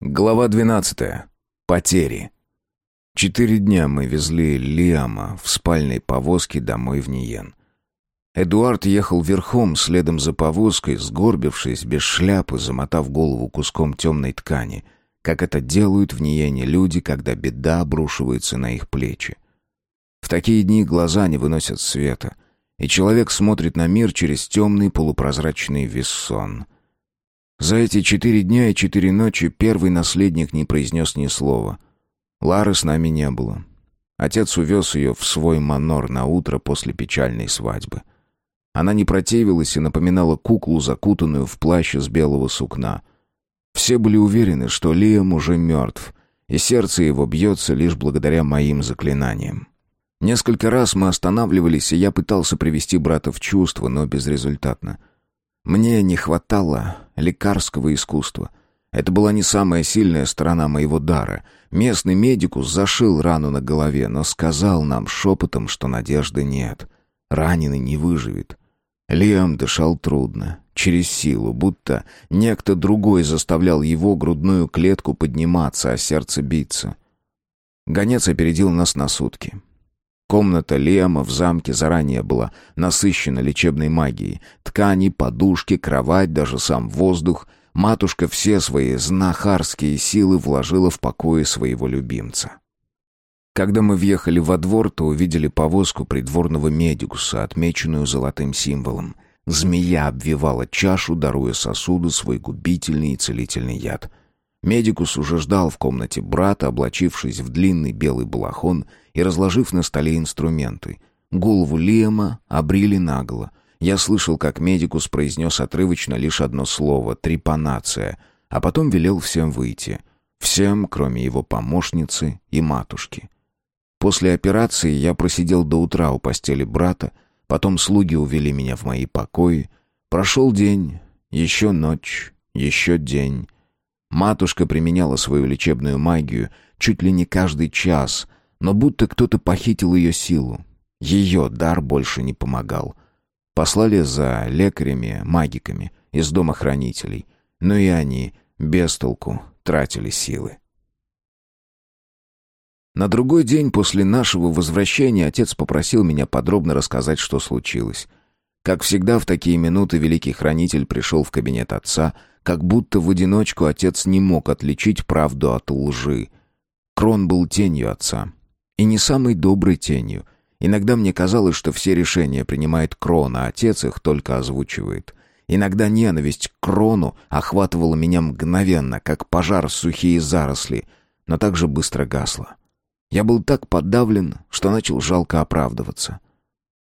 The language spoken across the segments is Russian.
Глава 12. Потери. Четыре дня мы везли Лиама в спальной повозке домой в Ниен. Эдуард ехал верхом, следом за повозкой, сгорбившись, без шляпы, замотав голову куском темной ткани, как это делают в Ниене люди, когда беда обрушивается на их плечи. В такие дни глаза не выносят света, и человек смотрит на мир через темный полупрозрачный вессон — за эти четыре дня и четыре ночи первый наследник не произнес ни слова. Лары с нами не было. Отец увез ее в свой манор на утро после печальной свадьбы. Она не противилась и напоминала куклу, закутанную в плащ из белого сукна. Все были уверены, что Лиам уже мертв, и сердце его бьется лишь благодаря моим заклинаниям. Несколько раз мы останавливались, и я пытался привести брата в чувство, но безрезультатно. Мне не хватало лекарского искусства. Это была не самая сильная сторона моего дара. Местный медикус зашил рану на голове, но сказал нам шепотом, что надежды нет. Раненый не выживет. Лиам дышал трудно, через силу, будто некто другой заставлял его грудную клетку подниматься, а сердце биться. Гонец опередил нас на сутки. Комната Лема в замке заранее была насыщена лечебной магией. Ткани, подушки, кровать, даже сам воздух. Матушка все свои знахарские силы вложила в покои своего любимца. Когда мы въехали во двор, то увидели повозку придворного медикуса, отмеченную золотым символом. Змея обвивала чашу, даруя сосуду свой губительный и целительный яд. Медикус уже ждал в комнате брата, облачившись в длинный белый балахон и разложив на столе инструменты. Голову Лиэма обрили наголо. Я слышал, как медикус произнес отрывочно лишь одно слово — трепанация, а потом велел всем выйти. Всем, кроме его помощницы и матушки. После операции я просидел до утра у постели брата, потом слуги увели меня в мои покои. Прошел день, еще ночь, еще день. Матушка применяла свою лечебную магию чуть ли не каждый час, но будто кто-то похитил ее силу. Ее дар больше не помогал. Послали за лекарями, магиками из дома хранителей, но и они без толку тратили силы. На другой день после нашего возвращения отец попросил меня подробно рассказать, что случилось. Как всегда в такие минуты великий хранитель пришел в кабинет отца, как будто в одиночку отец не мог отличить правду от лжи. Крон был тенью отца. И не самой доброй тенью. Иногда мне казалось, что все решения принимает Крон, а отец их только озвучивает. Иногда ненависть к Крону охватывала меня мгновенно, как пожар сухие заросли, но также быстро гасла. Я был так подавлен, что начал жалко оправдываться.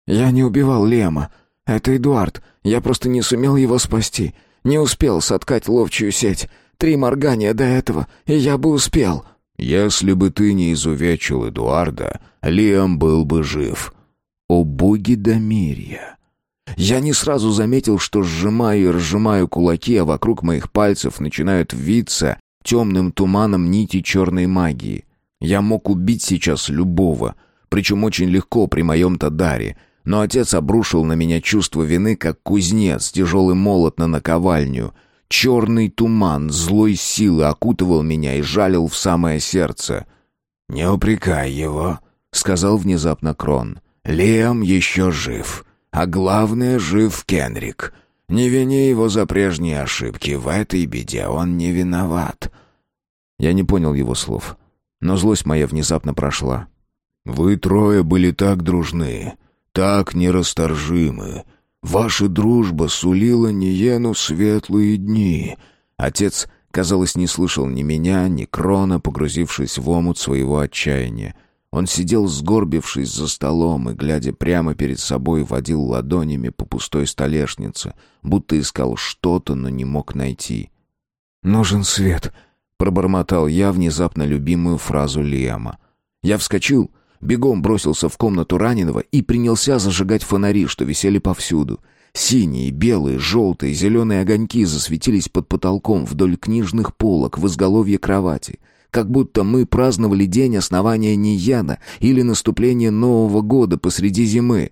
«Я не убивал Лема. Это Эдуард. Я просто не сумел его спасти. Не успел соткать ловчую сеть. Три моргания до этого, и я бы успел». «Если бы ты не изувечил Эдуарда, Лиам был бы жив». «О боги Домирья!» Я не сразу заметил, что сжимаю и разжимаю кулаки, а вокруг моих пальцев начинают виться темным туманом нити черной магии. Я мог убить сейчас любого, причем очень легко при моем-то даре, но отец обрушил на меня чувство вины, как кузнец, тяжелый молот на наковальню. Черный туман злой силы окутывал меня и жалил в самое сердце. «Не упрекай его», — сказал внезапно Крон. «Лиам еще жив, а главное, жив Кенрик. Не вини его за прежние ошибки, в этой беде он не виноват». Я не понял его слов, но злость моя внезапно прошла. «Вы трое были так дружны, так нерасторжимы. Ваша дружба сулила Ниену светлые дни». Отец, казалось, не слышал ни меня, ни Крона, погрузившись в омут своего отчаяния. Он сидел, сгорбившись за столом и, глядя прямо перед собой, водил ладонями по пустой столешнице, будто искал что-то, но не мог найти. «Нужен свет», — пробормотал я внезапно любимую фразу Лиама. Я вскочил — Бегом бросился в комнату раненого и принялся зажигать фонари, что висели повсюду. Синие, белые, желтые, зеленые огоньки засветились под потолком вдоль книжных полок в изголовье кровати. Как будто мы праздновали день основания Нияна или наступление Нового года посреди зимы.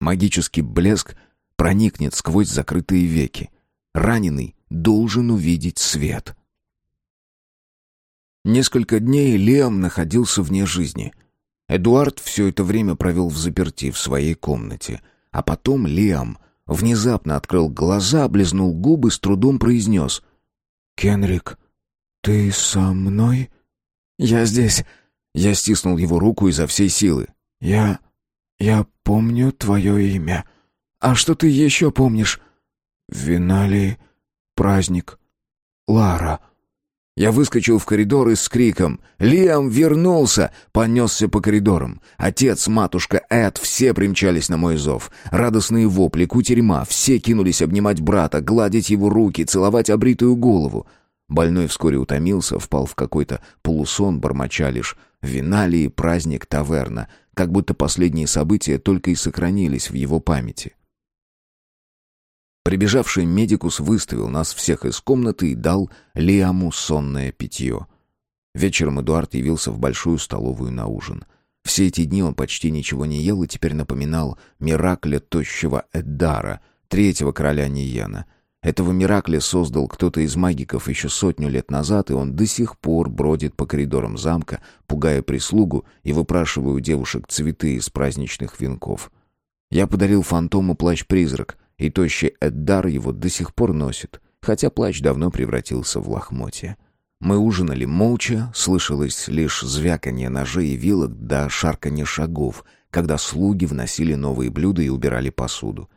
Магический блеск проникнет сквозь закрытые веки. Раненый должен увидеть свет. Несколько дней Лиам находился вне жизни. Эдуард все это время провел в заперти в своей комнате. А потом Лиам внезапно открыл глаза, облизнул губы, с трудом произнес. «Кенрик, ты со мной?» «Я здесь». Я стиснул его руку изо всей силы. «Я... я помню твое имя. А что ты еще помнишь?» «Винали... праздник. Лара». Я выскочил в коридор и с криком «Лиам вернулся!» понесся по коридорам. Отец, матушка, Эд, все примчались на мой зов. Радостные вопли, кутерьма, все кинулись обнимать брата, гладить его руки, целовать обритую голову. Больной вскоре утомился, впал в какой-то полусон, бормоча лишь «Виналии, праздник, таверна», как будто последние события только и сохранились в его памяти. Прибежавший медикус выставил нас всех из комнаты и дал Лиаму сонное питье. Вечером Эдуард явился в большую столовую на ужин. Все эти дни он почти ничего не ел и теперь напоминал Миракля тощего Эддара, третьего короля Ниена. Этого Миракля создал кто-то из магиков еще сотню лет назад, и он до сих пор бродит по коридорам замка, пугая прислугу и выпрашивая у девушек цветы из праздничных венков. Я подарил фантому плащ-призрак — и тощий Эддар его до сих пор носит, хотя плащ давно превратился в лохмотья. Мы ужинали молча, слышалось лишь звяканье ножей и вилок да шарканье шагов, когда слуги вносили новые блюда и убирали посуду.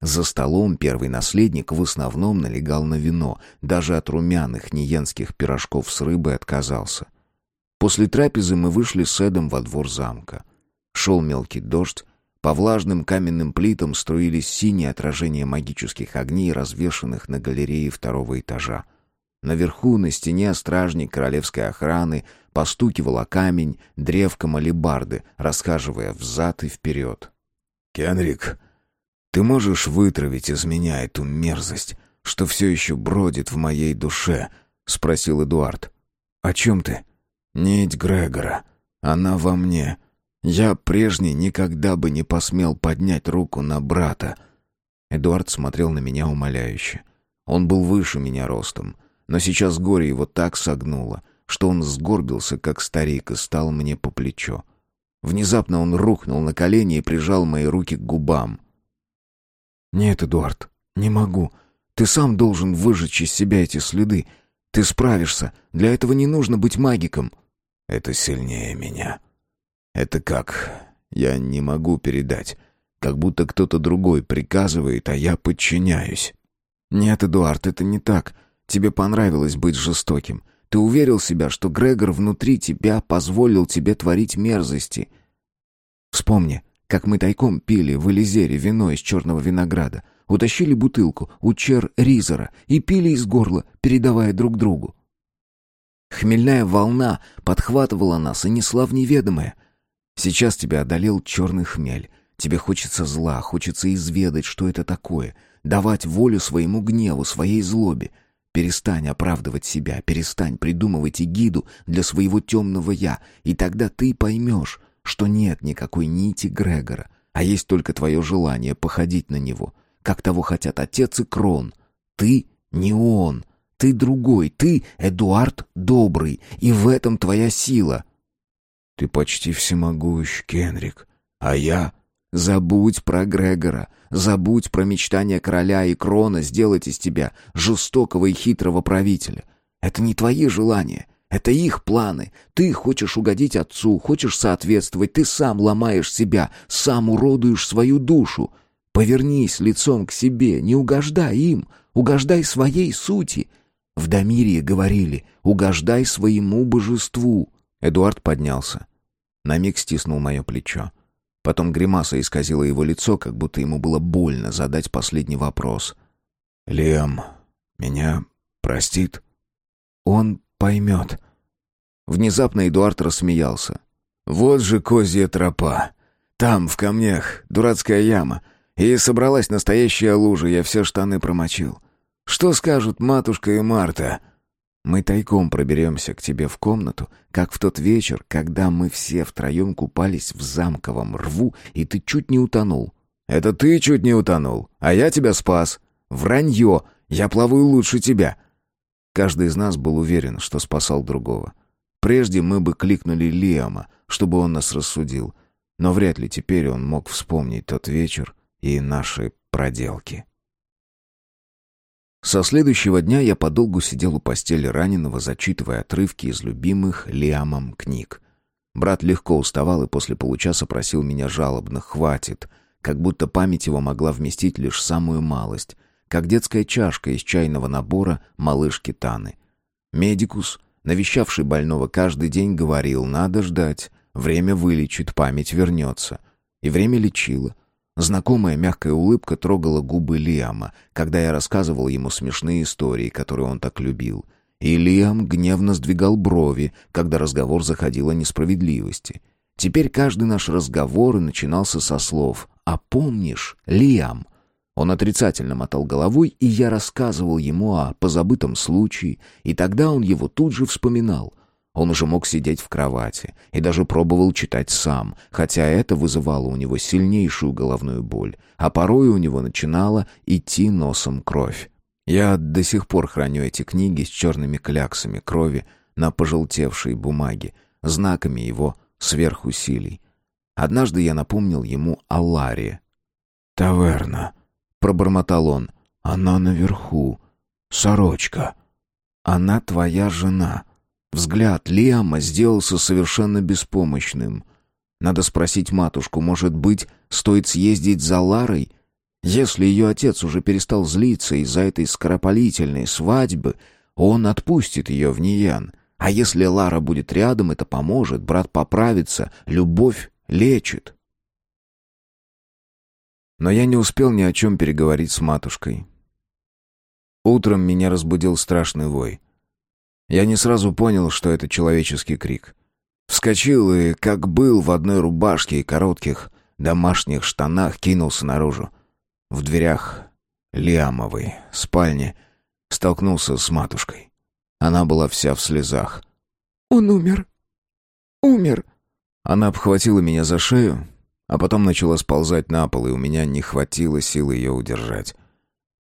За столом первый наследник в основном налегал на вино, даже от румяных ниенских пирожков с рыбой отказался. После трапезы мы вышли с Эдом во двор замка. Шел мелкий дождь, по влажным каменным плитам струились синие отражения магических огней, развешанных на галерее второго этажа. Наверху на стене стражник королевской охраны постукивал о камень древком алебарды, расхаживая взад и вперед. «Кенрик, ты можешь вытравить из меня эту мерзость, что все еще бродит в моей душе?» — спросил Эдуард. «О чем ты?» «Нить Грегора. Она во мне. Я прежний никогда бы не посмел поднять руку на брата. Эдуард смотрел на меня умоляюще. Он был выше меня ростом, но сейчас горе его так согнуло, что он сгорбился, как старик, и стал мне по плечо. Внезапно он рухнул на колени и прижал мои руки к губам. «Нет, Эдуард, не могу. Ты сам должен выжечь из себя эти следы. Ты справишься. Для этого не нужно быть магиком». «Это сильнее меня», это как? Я не могу передать. Как будто кто-то другой приказывает, а я подчиняюсь. Нет, Эдуард, это не так. Тебе понравилось быть жестоким. Ты уверил себя, что Грегор внутри тебя позволил тебе творить мерзости. Вспомни, как мы тайком пили в Элизере вино из черного винограда, утащили бутылку у Чер Ризера и пили из горла, передавая друг другу. Хмельная волна подхватывала нас и несла в неведомое. Сейчас тебя одолел черный хмель. Тебе хочется зла, хочется изведать, что это такое, давать волю своему гневу, своей злобе. Перестань оправдывать себя, перестань придумывать эгиду для своего темного «я», и тогда ты поймешь, что нет никакой нити Грегора, а есть только твое желание походить на него, как того хотят отец и Крон. Ты не он, ты другой, ты Эдуард Добрый, и в этом твоя сила — ты почти всемогущ, Кенрик. А я... Забудь про Грегора, забудь про мечтания короля и крона сделать из тебя жестокого и хитрого правителя. Это не твои желания, это их планы. Ты хочешь угодить отцу, хочешь соответствовать, ты сам ломаешь себя, сам уродуешь свою душу. Повернись лицом к себе, не угождай им, угождай своей сути. В Дамирии говорили «угождай своему божеству». Эдуард поднялся. На миг стиснул мое плечо. Потом гримаса исказила его лицо, как будто ему было больно задать последний вопрос. «Лиам, меня простит?» «Он поймет». Внезапно Эдуард рассмеялся. «Вот же козья тропа. Там, в камнях, дурацкая яма. И собралась настоящая лужа, я все штаны промочил. Что скажут матушка и Марта?» Мы тайком проберемся к тебе в комнату, как в тот вечер, когда мы все втроем купались в замковом рву, и ты чуть не утонул. Это ты чуть не утонул, а я тебя спас. Вранье, я плаваю лучше тебя. Каждый из нас был уверен, что спасал другого. Прежде мы бы кликнули Лиама, чтобы он нас рассудил, но вряд ли теперь он мог вспомнить тот вечер и наши проделки. Со следующего дня я подолгу сидел у постели раненого, зачитывая отрывки из любимых Лиамом книг. Брат легко уставал и после получаса просил меня жалобно «хватит», как будто память его могла вместить лишь самую малость, как детская чашка из чайного набора малышки Таны. Медикус, навещавший больного каждый день, говорил «надо ждать, время вылечит, память вернется». И время лечило. Знакомая мягкая улыбка трогала губы Лиама, когда я рассказывал ему смешные истории, которые он так любил. И Лиам гневно сдвигал брови, когда разговор заходил о несправедливости. Теперь каждый наш разговор начинался со слов «А помнишь, Лиам?» Он отрицательно мотал головой, и я рассказывал ему о позабытом случае, и тогда он его тут же вспоминал — он уже мог сидеть в кровати и даже пробовал читать сам, хотя это вызывало у него сильнейшую головную боль, а порой у него начинала идти носом кровь. Я до сих пор храню эти книги с черными кляксами крови на пожелтевшей бумаге, знаками его сверхусилий. Однажды я напомнил ему о Ларе. «Таверна», — пробормотал он, — «она наверху. Сорочка. Она твоя жена». Взгляд Лиама сделался совершенно беспомощным. Надо спросить матушку, может быть, стоит съездить за Ларой? Если ее отец уже перестал злиться из-за этой скоропалительной свадьбы, он отпустит ее в Ниян. А если Лара будет рядом, это поможет, брат поправится, любовь лечит. Но я не успел ни о чем переговорить с матушкой. Утром меня разбудил страшный вой. Я не сразу понял, что это человеческий крик. Вскочил и, как был, в одной рубашке и коротких домашних штанах кинулся наружу. В дверях Лиамовой спальни столкнулся с матушкой. Она была вся в слезах. «Он умер. Умер». Она обхватила меня за шею, а потом начала сползать на пол, и у меня не хватило силы ее удержать.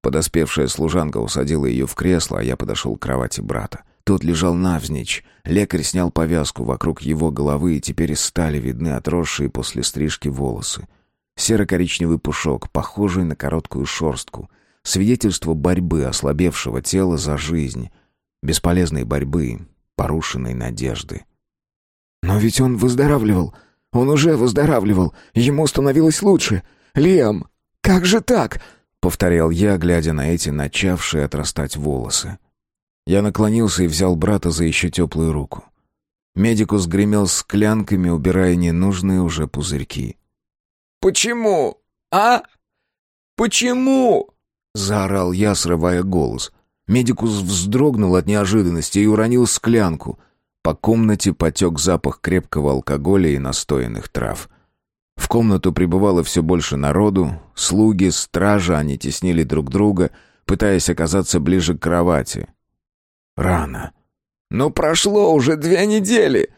Подоспевшая служанка усадила ее в кресло, а я подошел к кровати брата. Тот лежал навзничь. Лекарь снял повязку вокруг его головы, и теперь стали видны отросшие после стрижки волосы. Серо-коричневый пушок, похожий на короткую шорстку. Свидетельство борьбы ослабевшего тела за жизнь. Бесполезной борьбы, порушенной надежды. «Но ведь он выздоравливал. Он уже выздоравливал. Ему становилось лучше. Лиам, как же так?» — повторял я, глядя на эти начавшие отрастать волосы. Я наклонился и взял брата за еще теплую руку. Медикус гремел склянками, убирая ненужные уже пузырьки. «Почему? А? Почему?» — заорал я, срывая голос. Медикус вздрогнул от неожиданности и уронил склянку. По комнате потек запах крепкого алкоголя и настоянных трав. В комнату прибывало все больше народу, слуги, стража, они теснили друг друга, пытаясь оказаться ближе к кровати. Рано. Но прошло уже две недели.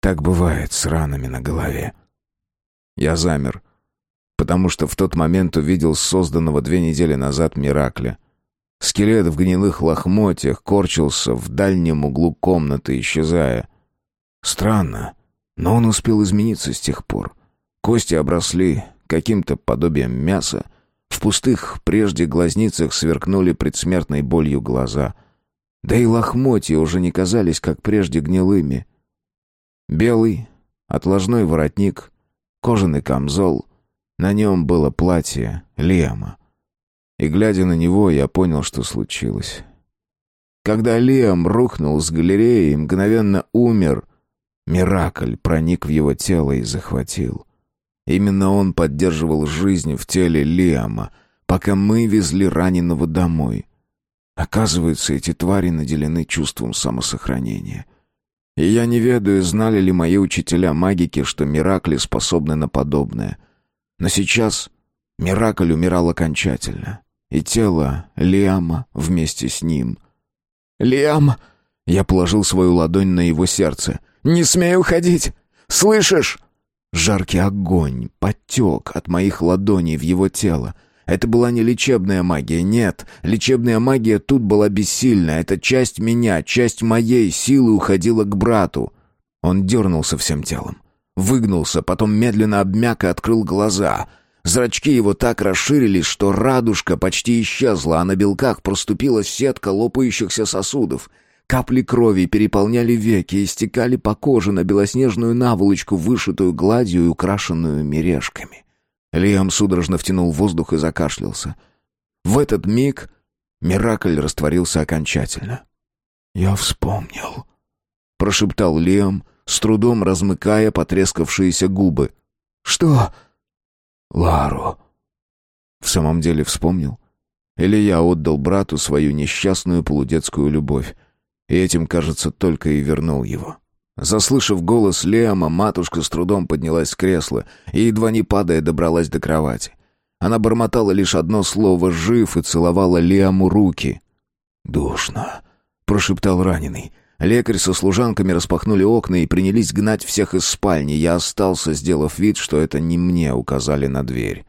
Так бывает с ранами на голове. Я замер, потому что в тот момент увидел созданного две недели назад Миракля. Скелет в гнилых лохмотьях корчился в дальнем углу комнаты, исчезая. Странно, но он успел измениться с тех пор. Кости обросли каким-то подобием мяса. В пустых прежде глазницах сверкнули предсмертной болью глаза. Да и лохмотья уже не казались, как прежде, гнилыми. Белый, отложной воротник, кожаный камзол. На нем было платье Лиама. И, глядя на него, я понял, что случилось. Когда Лиам рухнул с галереи и мгновенно умер, Миракль проник в его тело и захватил. Именно он поддерживал жизнь в теле Лиама, пока мы везли раненого домой — Оказывается, эти твари наделены чувством самосохранения. И я не ведаю, знали ли мои учителя магики, что Миракли способны на подобное. Но сейчас Миракль умирал окончательно, и тело Лиама вместе с ним. «Лиам!» Я положил свою ладонь на его сердце. «Не смей уходить! Слышишь?» Жаркий огонь потек от моих ладоней в его тело. Это была не лечебная магия, нет. Лечебная магия тут была бессильна. Эта часть меня, часть моей силы уходила к брату. Он дернулся всем телом. Выгнулся, потом медленно обмяк и открыл глаза. Зрачки его так расширились, что радужка почти исчезла, а на белках проступила сетка лопающихся сосудов. Капли крови переполняли веки и стекали по коже на белоснежную наволочку, вышитую гладью и украшенную мережками. Лиам судорожно втянул воздух и закашлялся. В этот миг Миракль растворился окончательно. «Я вспомнил», — прошептал Лиам, с трудом размыкая потрескавшиеся губы. «Что?» «Лару». В самом деле вспомнил? Или я отдал брату свою несчастную полудетскую любовь, и этим, кажется, только и вернул его?» Заслышав голос Лема, матушка с трудом поднялась с кресла и, едва не падая, добралась до кровати. Она бормотала лишь одно слово «жив» и целовала Лему руки. «Душно», — прошептал раненый. Лекарь со служанками распахнули окна и принялись гнать всех из спальни. Я остался, сделав вид, что это не мне указали на дверь.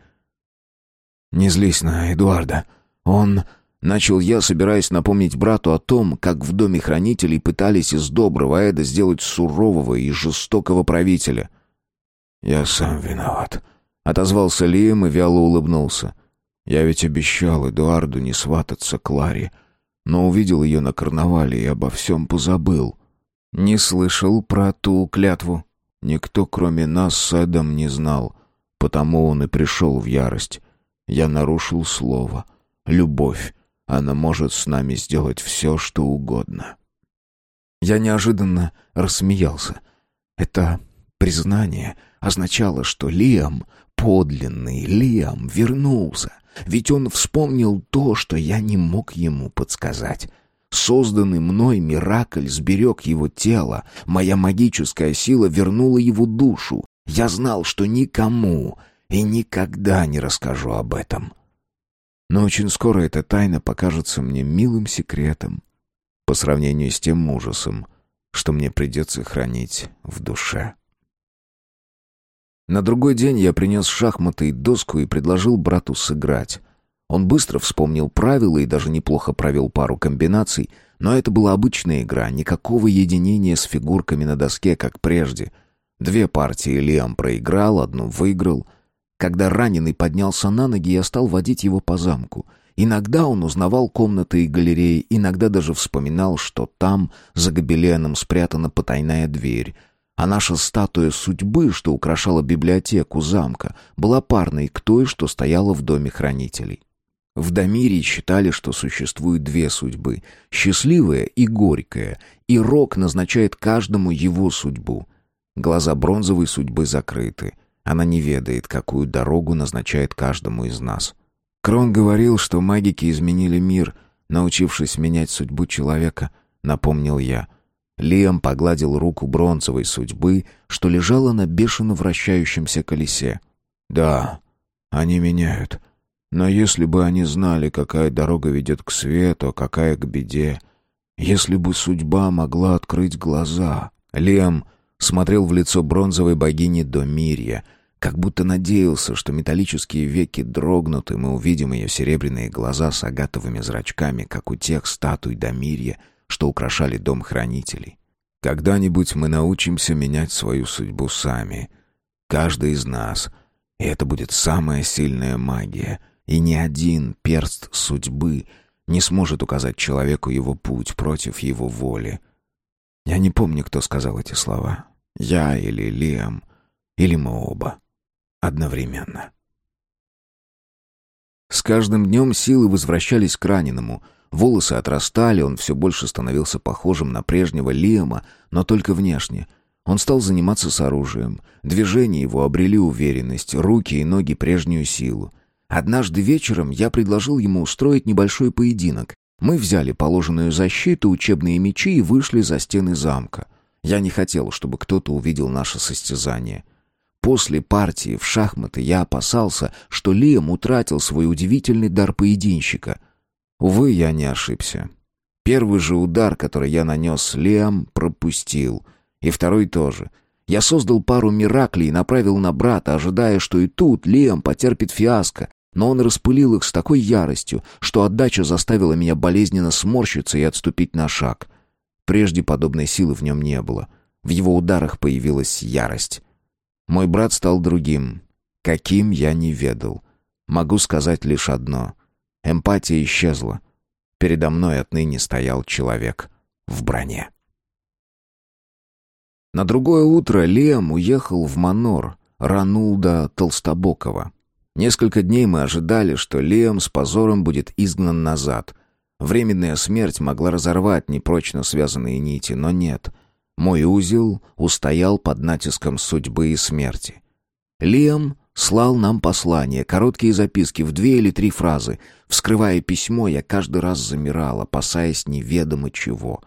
«Не злись на Эдуарда. Он...» Начал я, собираясь напомнить брату о том, как в доме хранителей пытались из доброго Эда сделать сурового и жестокого правителя. «Я сам виноват», — отозвался Лием и вяло улыбнулся. «Я ведь обещал Эдуарду не свататься к Ларе, но увидел ее на карнавале и обо всем позабыл. Не слышал про ту клятву. Никто, кроме нас с Эдом, не знал, потому он и пришел в ярость. Я нарушил слово. Любовь она может с нами сделать все, что угодно. Я неожиданно рассмеялся. Это признание означало, что Лиам, подлинный Лиам, вернулся. Ведь он вспомнил то, что я не мог ему подсказать. Созданный мной Миракль сберег его тело, моя магическая сила вернула его душу. Я знал, что никому и никогда не расскажу об этом. Но очень скоро эта тайна покажется мне милым секретом по сравнению с тем ужасом, что мне придется хранить в душе. На другой день я принес шахматы и доску и предложил брату сыграть. Он быстро вспомнил правила и даже неплохо провел пару комбинаций, но это была обычная игра, никакого единения с фигурками на доске, как прежде. Две партии Лиам проиграл, одну выиграл. Когда раненый поднялся на ноги, я стал водить его по замку. Иногда он узнавал комнаты и галереи, иногда даже вспоминал, что там, за гобеленом, спрятана потайная дверь. А наша статуя судьбы, что украшала библиотеку замка, была парной к той, что стояла в доме хранителей. В Дамире считали, что существует две судьбы — счастливая и горькая, и Рок назначает каждому его судьбу. Глаза бронзовой судьбы закрыты — она не ведает, какую дорогу назначает каждому из нас. Крон говорил, что магики изменили мир, научившись менять судьбу человека, напомнил я. Лиам погладил руку бронзовой судьбы, что лежала на бешено вращающемся колесе. «Да, они меняют. Но если бы они знали, какая дорога ведет к свету, а какая к беде, если бы судьба могла открыть глаза...» Лиам смотрел в лицо бронзовой богини Домирья, как будто надеялся, что металлические веки дрогнут, и мы увидим ее серебряные глаза с агатовыми зрачками, как у тех статуй Домирья, что украшали дом хранителей. Когда-нибудь мы научимся менять свою судьбу сами. Каждый из нас. И это будет самая сильная магия. И ни один перст судьбы не сможет указать человеку его путь против его воли. Я не помню, кто сказал эти слова. Я или Лиам, или мы оба одновременно. С каждым днем силы возвращались к раненому. Волосы отрастали, он все больше становился похожим на прежнего Лиама, но только внешне. Он стал заниматься с оружием. Движения его обрели уверенность, руки и ноги прежнюю силу. Однажды вечером я предложил ему устроить небольшой поединок. Мы взяли положенную защиту, учебные мечи и вышли за стены замка. Я не хотел, чтобы кто-то увидел наше состязание. После партии в шахматы я опасался, что Лиам утратил свой удивительный дар поединщика. Увы, я не ошибся. Первый же удар, который я нанес Лиам, пропустил. И второй тоже. Я создал пару мираклей и направил на брата, ожидая, что и тут Лиам потерпит фиаско. но он распылил их с такой яростью, что отдача заставила меня болезненно сморщиться и отступить на шаг. Прежде подобной силы в нем не было. В его ударах появилась ярость. Мой брат стал другим. Каким я не ведал. Могу сказать лишь одно. Эмпатия исчезла. Передо мной отныне стоял человек в броне. На другое утро Лиам уехал в Манор, Ранулда Толстобокова. Несколько дней мы ожидали, что Лиам с позором будет изгнан назад. Временная смерть могла разорвать непрочно связанные нити, но нет. Мой узел устоял под натиском судьбы и смерти. Лиам слал нам послания, короткие записки в две или три фразы. Вскрывая письмо, я каждый раз замирал, опасаясь неведомо чего.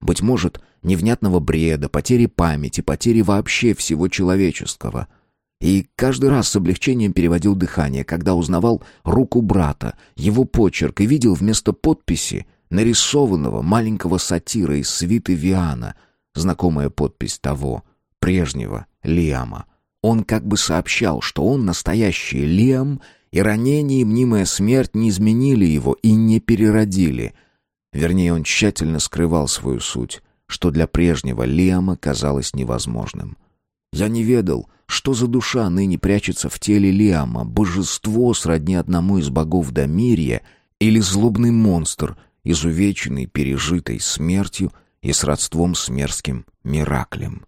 Быть может, невнятного бреда, потери памяти, потери вообще всего человеческого — и каждый раз с облегчением переводил дыхание, когда узнавал руку брата, его почерк и видел вместо подписи нарисованного маленького сатира из свиты Виана, знакомая подпись того, прежнего Лиама. Он как бы сообщал, что он настоящий Лиам, и ранение и мнимая смерть не изменили его и не переродили. Вернее, он тщательно скрывал свою суть, что для прежнего Лиама казалось невозможным. Я не ведал, что за душа ныне прячется в теле Лиама, божество сродни одному из богов Дамирия или злобный монстр, изувеченный пережитой смертью и с родством с мерзким Мираклем.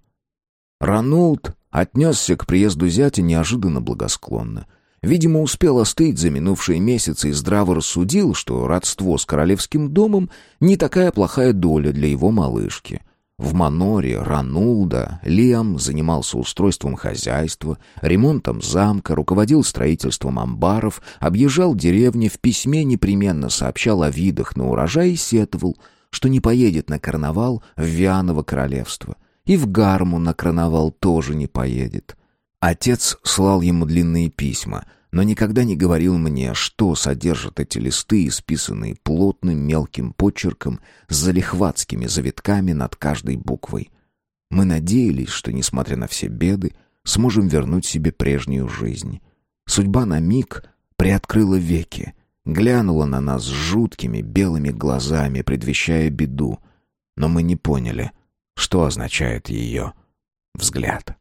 Ранулд отнесся к приезду зятя неожиданно благосклонно. Видимо, успел остыть за минувшие месяцы и здраво рассудил, что родство с королевским домом не такая плохая доля для его малышки — в Маноре, Ранулда, Лиам занимался устройством хозяйства, ремонтом замка, руководил строительством амбаров, объезжал деревни, в письме непременно сообщал о видах на урожай и сетовал, что не поедет на карнавал в Вианово королевство. И в Гарму на карнавал тоже не поедет. Отец слал ему длинные письма — но никогда не говорил мне, что содержат эти листы, исписанные плотным мелким почерком с залихватскими завитками над каждой буквой. Мы надеялись, что, несмотря на все беды, сможем вернуть себе прежнюю жизнь. Судьба на миг приоткрыла веки, глянула на нас жуткими белыми глазами, предвещая беду, но мы не поняли, что означает ее взгляд.